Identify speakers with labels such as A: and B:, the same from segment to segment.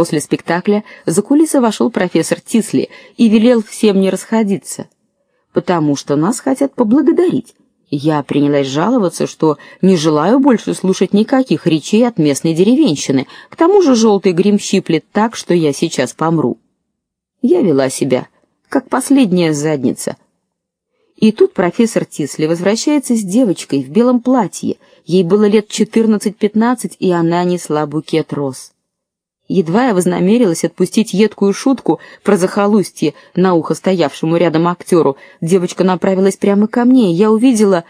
A: После спектакля за кулисы вошел профессор Тисли и велел всем не расходиться, потому что нас хотят поблагодарить. Я принялась жаловаться, что не желаю больше слушать никаких речей от местной деревенщины. К тому же желтый грим щиплет так, что я сейчас помру. Я вела себя как последняя задница. И тут профессор Тисли возвращается с девочкой в белом платье. Ей было лет 14-15, и она несла букет роз. Едва я вознамерилась отпустить едкую шутку про захолустье на ухо стоявшему рядом актеру, девочка направилась прямо ко мне, я увидела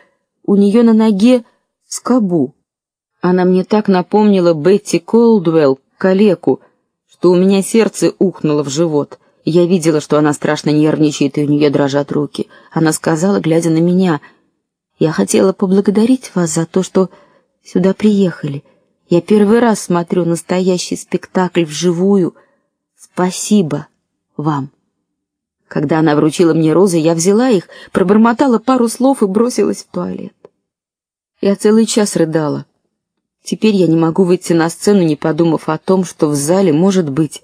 A: у нее на ноге скобу. Она мне так напомнила Бетти Колдуэлл, калеку, что у меня сердце ухнуло в живот. Я видела, что она страшно нервничает, и у нее дрожат руки. Она сказала, глядя на меня: "Я хотела поблагодарить вас за то, что сюда приехали. Я первый раз смотрю настоящий спектакль вживую. Спасибо вам. Когда она вручила мне розы, я взяла их, пробормотала пару слов и бросилась в туалет. Я целый час рыдала. Теперь я не могу выйти на сцену, не подумав о том, что в зале может быть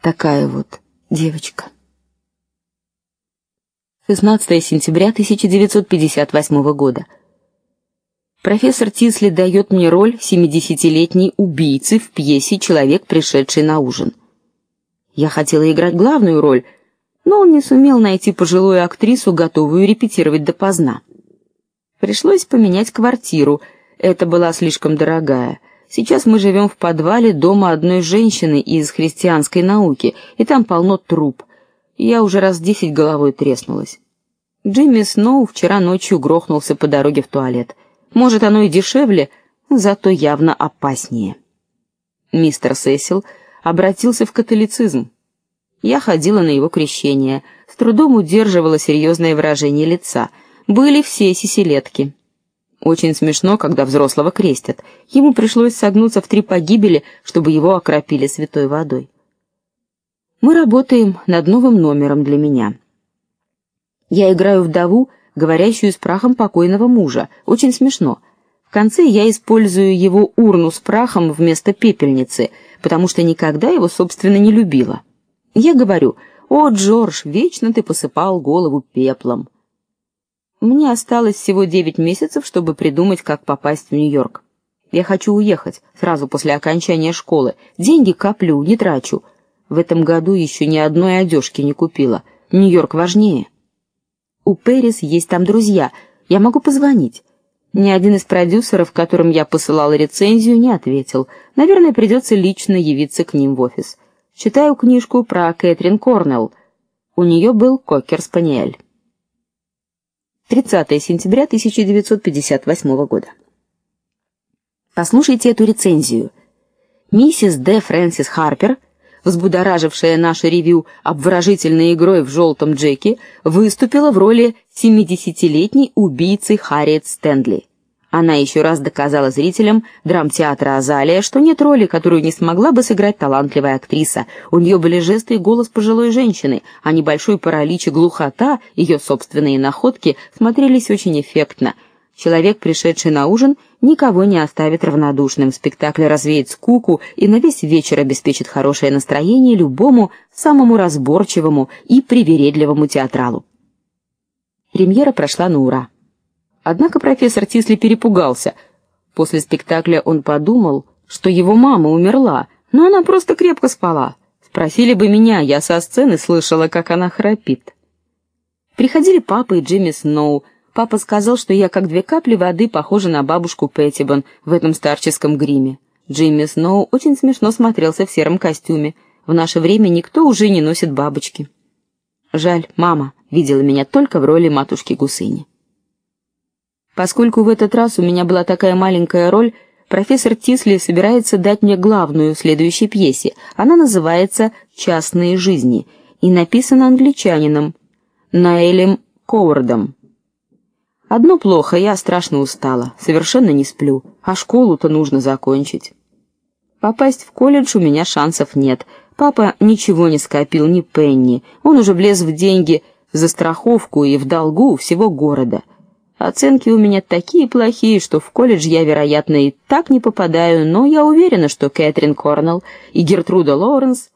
A: такая вот девочка. 16 сентября 1958 года. Профессор Тисли дает мне роль семидесятилетней убийцы в пьесе Человек, пришедший на ужин. Я хотела играть главную роль, но он не сумел найти пожилую актрису, готовую репетировать допоздна. Пришлось поменять квартиру. Это была слишком дорогая. Сейчас мы живем в подвале дома одной женщины из христианской науки, и там полно труб. Я уже раз десять головой треснулась. Джимми Сноу вчера ночью грохнулся по дороге в туалет. Может, оно и дешевле, зато явно опаснее. Мистер Сесил обратился в католицизм. Я ходила на его крещение, с трудом удерживала серьезное выражение лица. Были все сиселетки. Очень смешно, когда взрослого крестят. Ему пришлось согнуться в три погибели, чтобы его окропили святой водой. Мы работаем над новым номером для меня. Я играю вдову, говорящую с прахом покойного мужа. Очень смешно. В конце я использую его урну с прахом вместо пепельницы, потому что никогда его собственно не любила. Я говорю: "О, Джордж, вечно ты посыпал голову пеплом". Мне осталось всего девять месяцев, чтобы придумать, как попасть в Нью-Йорк. Я хочу уехать сразу после окончания школы. Деньги коплю, не трачу. В этом году еще ни одной одежки не купила. Нью-Йорк важнее. У Пэрис есть там друзья. Я могу позвонить. Ни один из продюсеров, которым я посылала рецензию, не ответил. Наверное, придется лично явиться к ним в офис. Читаю книжку про Кэтрин Корнелл. У нее был кокер-спаниель. 30 сентября 1958 года. Послушайте эту рецензию. Миссис Д. Фрэнсис Харпер взбудоражившая наше ревью обворожительной игрой в желтом Джеке, выступила в роли семидесятилетней убийцы Харриет Стэнли. Она еще раз доказала зрителям драмтеатра Азалия, что нет роли, которую не смогла бы сыграть талантливая актриса. У нее были жесты и голос пожилой женщины, а небольшой паралич и глухота, ее собственные находки смотрелись очень эффектно. Человек, пришедший на ужин, никого не оставит равнодушным. Спектакль развеет скуку и на весь вечер обеспечит хорошее настроение любому самому разборчивому и привередливому театралу. Премьера прошла на ура. Однако профессор Тисли перепугался. После спектакля он подумал, что его мама умерла, но она просто крепко спала. Спросили бы меня, я со сцены слышала, как она храпит. Приходили папа и Джимми Сноу, Папа сказал, что я как две капли воды похожа на бабушку Петтибон в этом старческом гриме. Джимми Сноу очень смешно смотрелся в сером костюме. В наше время никто уже не носит бабочки. Жаль, мама видела меня только в роли матушки Гусыни. Поскольку в этот раз у меня была такая маленькая роль, профессор Тисли собирается дать мне главную в следующей пьесе. Она называется Частные жизни и написана англичанином Наэлем Коуардом. Одно плохо, я страшно устала, совершенно не сплю, а школу-то нужно закончить. Попасть в колледж у меня шансов нет. Папа ничего не скопил ни пенни. Он уже влез в деньги за страховку и в долгу всего города. Оценки у меня такие плохие, что в колледж я, вероятно, и так не попадаю, но я уверена, что Кэтрин Корнелл и Гертруда Лоуренс